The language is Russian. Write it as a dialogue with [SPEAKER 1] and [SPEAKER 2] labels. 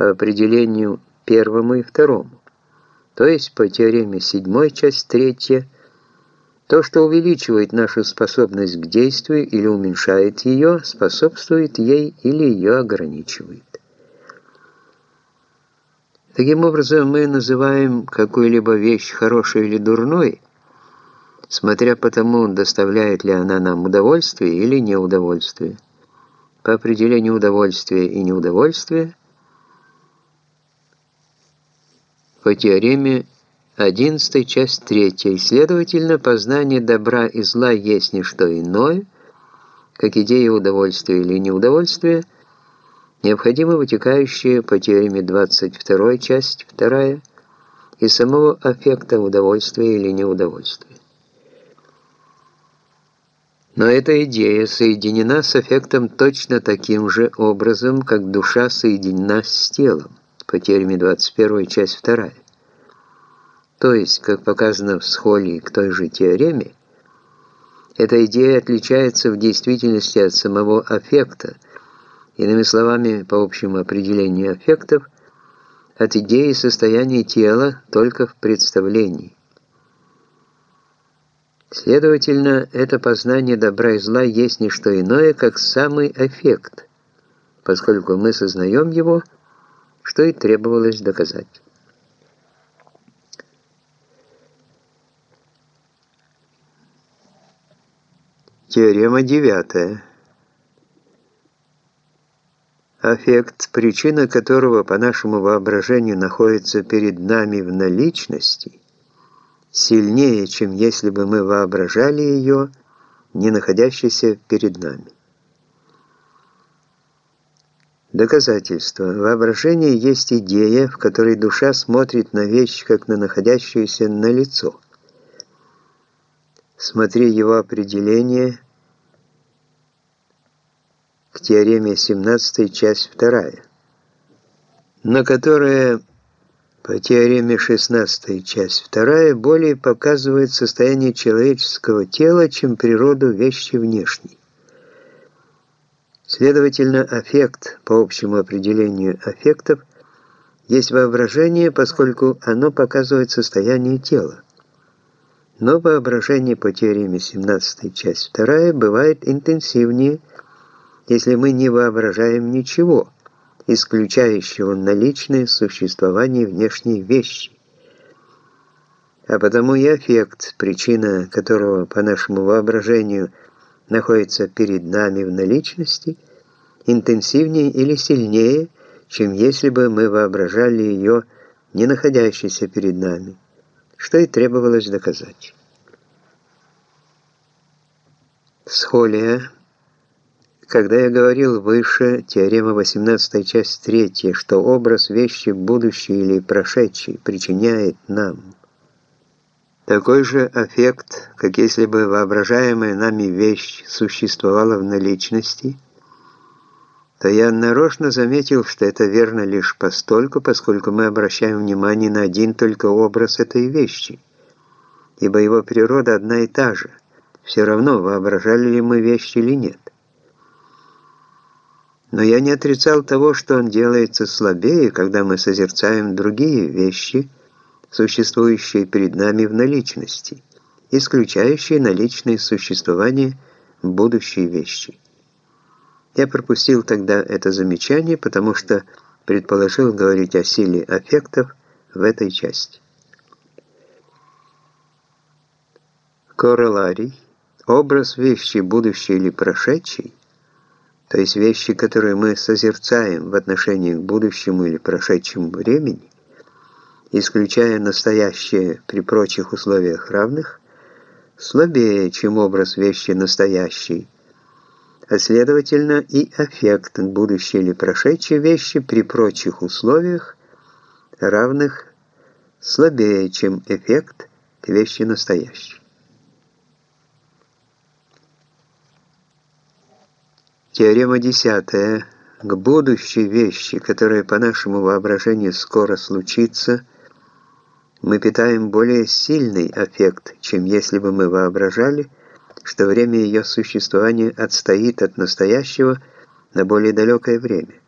[SPEAKER 1] по определению первому и второму, то есть по теореме седьмой, часть третья, то, что увеличивает нашу способность к действию или уменьшает ее, способствует ей или ее ограничивает. Таким образом, мы называем какую-либо вещь хорошей или дурной, смотря по тому, доставляет ли она нам удовольствие или неудовольствие. По определению удовольствия и неудовольствия, по теореме 11, часть 3, следовательно, познание добра и зла есть не что иное, как идея удовольствия или неудовольствия, необходимо вытекающее по теореме 22, часть 2, из самого аффекта удовольствия или неудовольствия. Но эта идея соединена с эффектом точно таким же образом, как душа соединена с телом, по теореме 21, часть 2. То есть, как показано в схолии к той же теореме, эта идея отличается в действительности от самого аффекта, иными словами, по общему определению аффектов, от идеи состояния тела только в представлении. Следовательно, это познание добра и зла есть не что иное, как самый эффект, поскольку мы сознаем его, что и требовалось доказать. Теорема девятая. Аффект, причина которого по нашему воображению находится перед нами в наличности, сильнее, чем если бы мы воображали ее, не находящейся перед нами. Доказательство. Воображение есть идея, в которой душа смотрит на вещь, как на находящуюся на лицо. Смотри его определение к теореме 17, часть 2, на которое по теореме 16, часть 2, более показывает состояние человеческого тела, чем природу вещи внешней. Следовательно, аффект, по общему определению аффектов, есть воображение, поскольку оно показывает состояние тела. Но воображение по теореме 17, часть 2, бывает интенсивнее, если мы не воображаем ничего – исключающего наличное существование внешней вещи. А потому и эффект, причина которого, по нашему воображению, находится перед нами в наличности, интенсивнее или сильнее, чем если бы мы воображали ее, не находящейся перед нами, что и требовалось доказать. Схолия когда я говорил выше, теорема 18, часть 3, что образ вещи будущей или прошедшей причиняет нам такой же эффект, как если бы воображаемая нами вещь существовала в наличности, то я нарочно заметил, что это верно лишь постольку, поскольку мы обращаем внимание на один только образ этой вещи, ибо его природа одна и та же, все равно, воображали ли мы вещь или нет. Но я не отрицал того, что он делается слабее, когда мы созерцаем другие вещи, существующие перед нами в наличности, исключающие наличное существование будущей вещи. Я пропустил тогда это замечание, потому что предположил говорить о силе аффектов в этой части. Короларий, образ вещи будущей или прошедшей, то есть вещи, которые мы созерцаем в отношении к будущему или прошедшему времени, исключая настоящее при прочих условиях равных, слабее, чем образ вещи настоящей, а следовательно и эффект будущей или прошедшей вещи при прочих условиях равных слабее, чем эффект к вещи настоящей. Теорема десятая. К будущей вещи, которая по нашему воображению скоро случится, мы питаем более сильный аффект, чем если бы мы воображали, что время ее существования отстоит от настоящего на более далекое время.